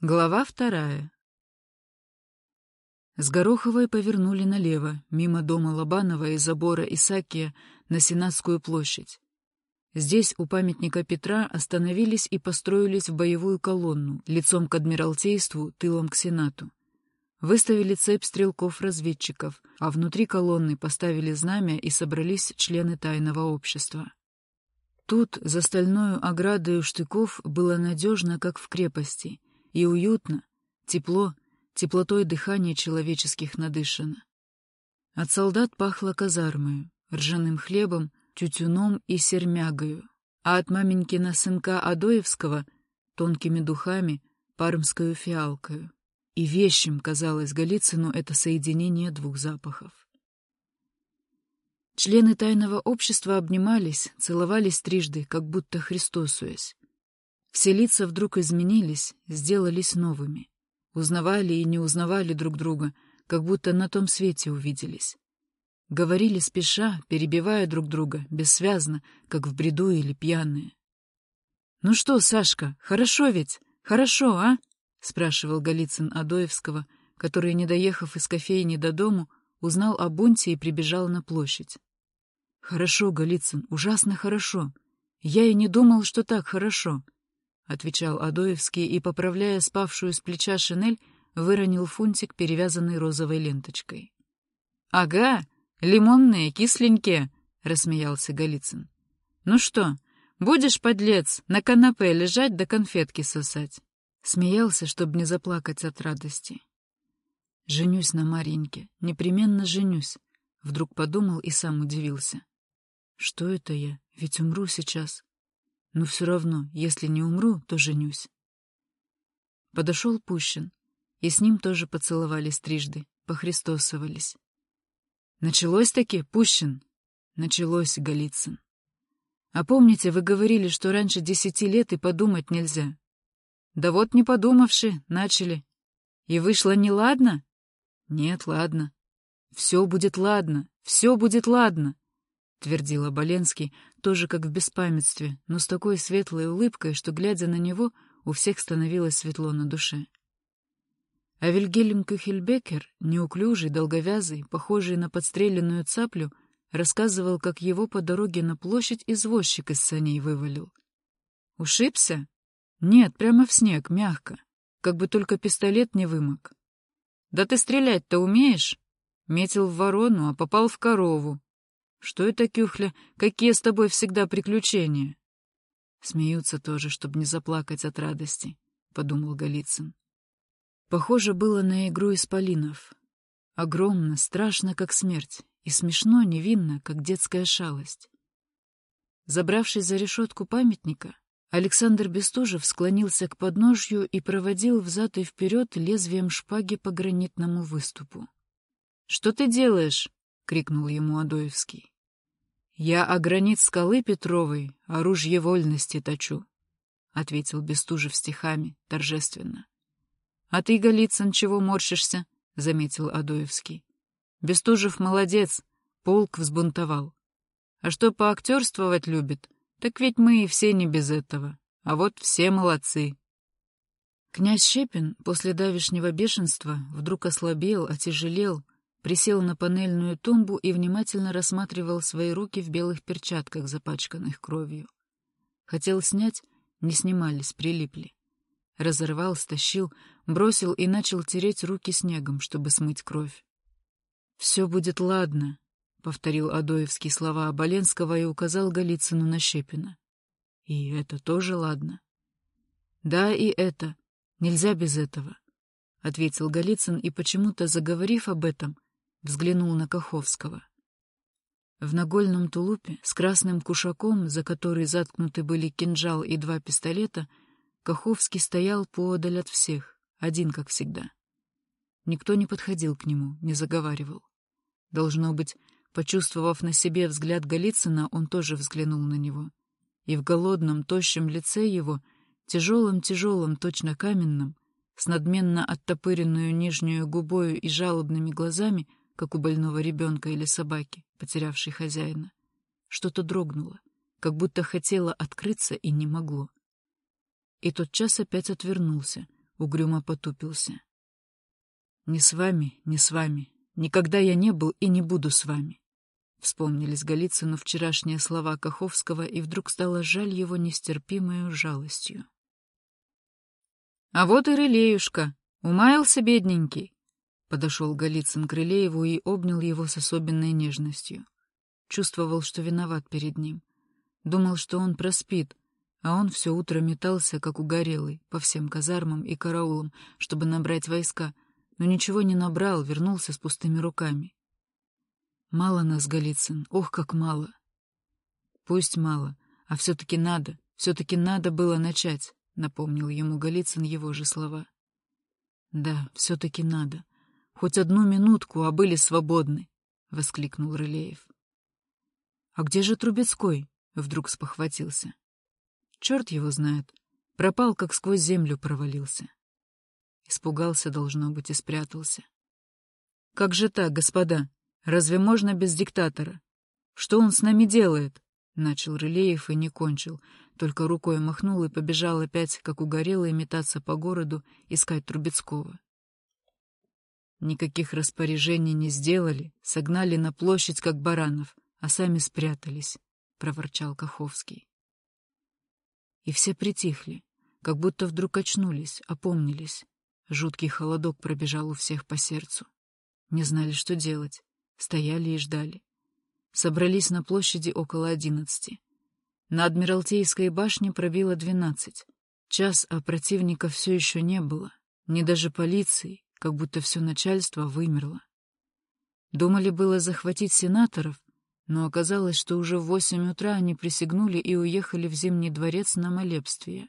Глава вторая. С Гороховой повернули налево, мимо дома Лобанова и забора Исакия на Сенатскую площадь. Здесь у памятника Петра остановились и построились в боевую колонну, лицом к Адмиралтейству, тылом к Сенату. Выставили цепь стрелков-разведчиков, а внутри колонны поставили знамя и собрались члены тайного общества. Тут, за стальной оградой штыков, было надежно, как в крепости — и уютно, тепло, теплотой дыхания человеческих надышано. От солдат пахло казармою, ржаным хлебом, тютюном и сермягою, а от маменькина сынка Адоевского — тонкими духами, пармскою фиалкою. И вещим казалось Голицыну это соединение двух запахов. Члены тайного общества обнимались, целовались трижды, как будто христосуясь. Все лица вдруг изменились, сделались новыми. Узнавали и не узнавали друг друга, как будто на том свете увиделись. Говорили спеша, перебивая друг друга, бессвязно, как в бреду или пьяные. — Ну что, Сашка, хорошо ведь? Хорошо, а? — спрашивал Голицын Адоевского, который, не доехав из кофейни до дому, узнал о бунте и прибежал на площадь. — Хорошо, Голицын, ужасно хорошо. Я и не думал, что так хорошо. — отвечал Адоевский и, поправляя спавшую с плеча шинель, выронил фунтик, перевязанный розовой ленточкой. — Ага, лимонные, кисленькие, — рассмеялся Голицын. — Ну что, будешь, подлец, на канапе лежать да конфетки сосать? Смеялся, чтобы не заплакать от радости. — Женюсь на Маринке, непременно женюсь, — вдруг подумал и сам удивился. — Что это я? Ведь умру сейчас. Но все равно, если не умру, то женюсь. Подошел Пущин, и с ним тоже поцеловались трижды, похристосовались. Началось-таки, Пущин? Началось, Голицын. А помните, вы говорили, что раньше десяти лет и подумать нельзя? Да вот не подумавши, начали. И вышло неладно? Нет, ладно. Все будет ладно, все будет ладно. — твердил Оболенский, тоже как в беспамятстве, но с такой светлой улыбкой, что, глядя на него, у всех становилось светло на душе. А Вильгельм Кюхельбекер, неуклюжий, долговязый, похожий на подстреленную цаплю, рассказывал, как его по дороге на площадь извозчик из саней вывалил. «Ушибся? Нет, прямо в снег, мягко, как бы только пистолет не вымок. Да ты стрелять-то умеешь? Метил в ворону, а попал в корову, что это, Кюхля, какие с тобой всегда приключения? Смеются тоже, чтобы не заплакать от радости, — подумал Голицын. Похоже было на игру исполинов. Огромно, страшно, как смерть, и смешно, невинно, как детская шалость. Забравшись за решетку памятника, Александр Бестужев склонился к подножью и проводил взад и вперед лезвием шпаги по гранитному выступу. — Что ты делаешь? — крикнул ему Адоевский. — Я о гранит скалы Петровой оружие вольности точу, — ответил Бестужев стихами, торжественно. — А ты, Голицын, чего морщишься? — заметил Адоевский. — Бестужев молодец, полк взбунтовал. А что поактерствовать любит, так ведь мы и все не без этого. А вот все молодцы. Князь Щепин после давешнего бешенства вдруг ослабел, отяжелел, присел на панельную тумбу и внимательно рассматривал свои руки в белых перчатках, запачканных кровью. Хотел снять, не снимались, прилипли. Разорвал, стащил, бросил и начал тереть руки снегом, чтобы смыть кровь. «Все будет ладно», — повторил Адоевский слова Оболенского и указал Голицыну на Щепина. «И это тоже ладно». «Да, и это. Нельзя без этого», — ответил Голицын, и почему-то, заговорив об этом, — взглянул на Каховского. В нагольном тулупе с красным кушаком, за который заткнуты были кинжал и два пистолета, Каховский стоял поодаль от всех, один, как всегда. Никто не подходил к нему, не заговаривал. Должно быть, почувствовав на себе взгляд Голицына, он тоже взглянул на него. И в голодном, тощем лице его, тяжелым-тяжелым, точно каменным, с надменно оттопыренную нижнюю губою и жалобными глазами, как у больного ребенка или собаки, потерявшей хозяина. Что-то дрогнуло, как будто хотело открыться и не могло. И тот час опять отвернулся, угрюмо потупился. «Не с вами, не с вами. Никогда я не был и не буду с вами». Вспомнились Голицыну вчерашние слова Каховского, и вдруг стало жаль его нестерпимою жалостью. «А вот и Рылеюшка! Умаялся, бедненький!» Подошел Голицын к Рылееву и обнял его с особенной нежностью. Чувствовал, что виноват перед ним. Думал, что он проспит, а он все утро метался, как угорелый, по всем казармам и караулам, чтобы набрать войска, но ничего не набрал, вернулся с пустыми руками. Мало нас, Голицын, ох, как мало. Пусть мало, а все-таки надо, все-таки надо было начать, напомнил ему Голицын его же слова. Да, все-таки надо. Хоть одну минутку, а были свободны, воскликнул Рылеев. А где же Трубецкой? Вдруг спохватился. Черт его знает. Пропал, как сквозь землю провалился. Испугался, должно быть, и спрятался. Как же так, господа? Разве можно без диктатора? Что он с нами делает? Начал Рылеев и не кончил, только рукой махнул и побежал опять, как угорелый, метаться по городу, искать Трубецкого. Никаких распоряжений не сделали, согнали на площадь, как баранов, а сами спрятались, — проворчал Каховский. И все притихли, как будто вдруг очнулись, опомнились. Жуткий холодок пробежал у всех по сердцу. Не знали, что делать, стояли и ждали. Собрались на площади около одиннадцати. На Адмиралтейской башне пробило двенадцать. Час, а противника все еще не было. Ни даже полиции, как будто все начальство вымерло. Думали было захватить сенаторов, но оказалось, что уже в восемь утра они присягнули и уехали в Зимний дворец на молебствие.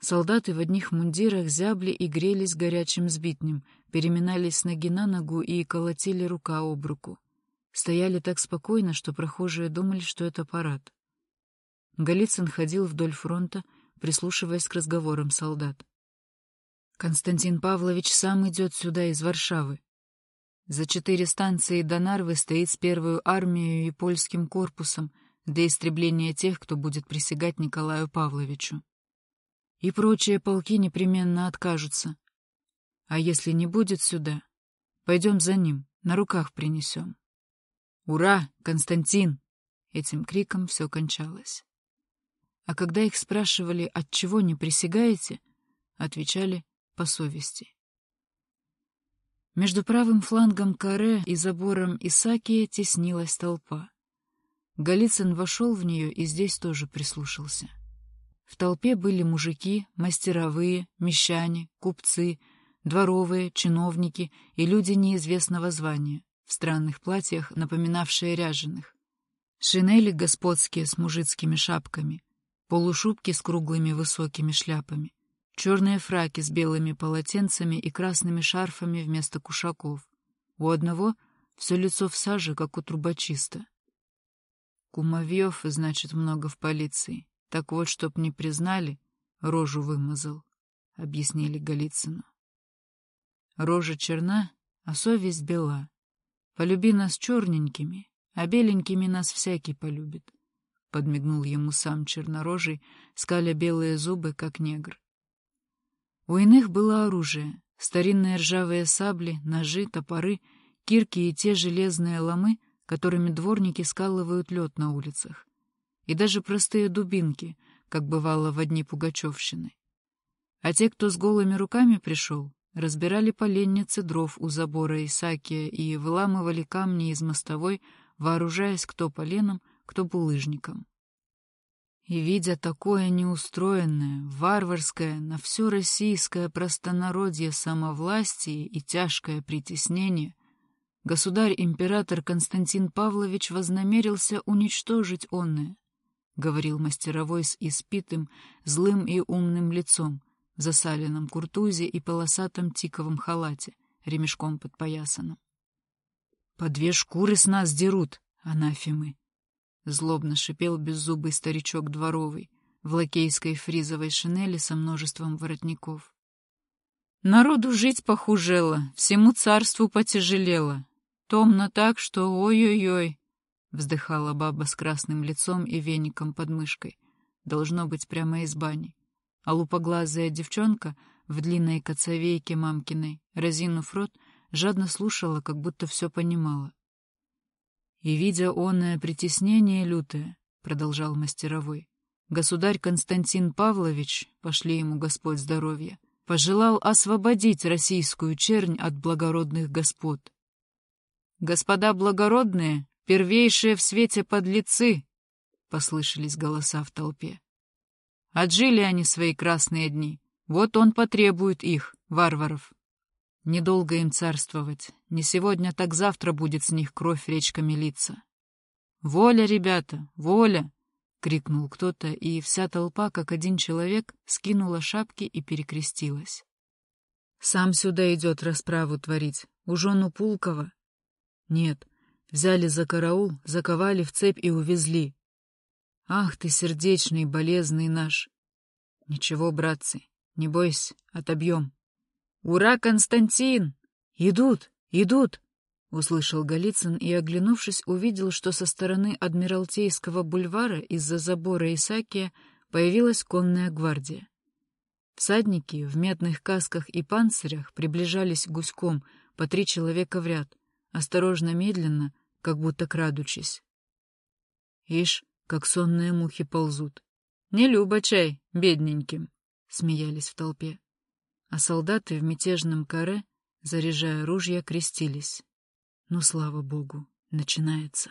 Солдаты в одних мундирах зябли и грелись горячим сбитнем, переминались с ноги на ногу и колотили рука об руку. Стояли так спокойно, что прохожие думали, что это парад. Голицын ходил вдоль фронта, прислушиваясь к разговорам солдат. «Константин Павлович сам идет сюда из Варшавы. За четыре станции до Нарвы стоит с первую армией и польским корпусом для истребления тех, кто будет присягать Николаю Павловичу. И прочие полки непременно откажутся. А если не будет сюда, пойдем за ним, на руках принесем. «Ура, Константин!» Этим криком все кончалось. А когда их спрашивали, от чего не присягаете, отвечали по совести. Между правым флангом каре и забором Исакия теснилась толпа. Голицын вошел в нее и здесь тоже прислушался. В толпе были мужики, мастеровые, мещане, купцы, дворовые, чиновники и люди неизвестного звания, в странных платьях, напоминавшие ряженых. Шинели господские с мужицкими шапками, полушубки с круглыми высокими шляпами, черные фраки с белыми полотенцами и красными шарфами вместо кушаков. У одного все лицо в саже, как у трубочиста. Кумовьев, значит, много в полиции. Так вот, чтоб не признали, рожу вымазал, — объяснили Голицыну. Рожа черна, а совесть бела. Полюби нас черненькими, а беленькими нас всякий полюбит, — подмигнул ему сам чернорожий, скаля белые зубы, как негр. У иных было оружие, старинные ржавые сабли, ножи, топоры, кирки и те железные ломы, которыми дворники скалывают лед на улицах. И даже простые дубинки, как бывало в дни Пугачевщины. А те, кто с голыми руками пришел, разбирали поленницы дров у забора Исакия и выламывали камни из мостовой, вооружаясь кто поленом, кто булыжником. И, видя такое неустроенное, варварское, на все российское простонародье самовластие и тяжкое притеснение, государь-император Константин Павлович вознамерился уничтожить онное, — говорил мастеровой с испитым, злым и умным лицом, засаленном куртузе и полосатом тиковом халате, ремешком подпоясанном. — По две шкуры с нас дерут, анафемы, Злобно шипел беззубый старичок дворовый в лакейской фризовой шинели со множеством воротников. Народу жить похужело, всему царству потяжелело. Томно так, что ой-ой-ой, вздыхала баба с красным лицом и веником под мышкой. Должно быть прямо из бани. А лупоглазая девчонка, в длинной коцовейке мамкиной, разинув рот, жадно слушала, как будто все понимала. «И, видя оное притеснение лютое, — продолжал мастеровой, — государь Константин Павлович, пошли ему Господь здоровья, пожелал освободить российскую чернь от благородных господ. Господа благородные, первейшие в свете подлецы, — послышались голоса в толпе. Отжили они свои красные дни, вот он потребует их, варваров. Недолго им царствовать, не сегодня, так завтра будет с них кровь речками литься. «Воля, ребята, воля!» — крикнул кто-то, и вся толпа, как один человек, скинула шапки и перекрестилась. «Сам сюда идет расправу творить, у жену Пулкова?» «Нет, взяли за караул, заковали в цепь и увезли. Ах ты, сердечный, болезный наш! Ничего, братцы, не бойся, отобьем. Ура, Константин! Идут, идут! Услышал Голицын и, оглянувшись, увидел, что со стороны Адмиралтейского бульвара из-за забора Исакия появилась конная гвардия. Всадники в медных касках и панцирях приближались гуськом по три человека в ряд, осторожно, медленно, как будто крадучись. Ишь, как сонные мухи ползут. Не люба чай, бедненьким, — смеялись в толпе. А солдаты в мятежном каре, заряжая ружья, крестились. Ну, слава богу, начинается.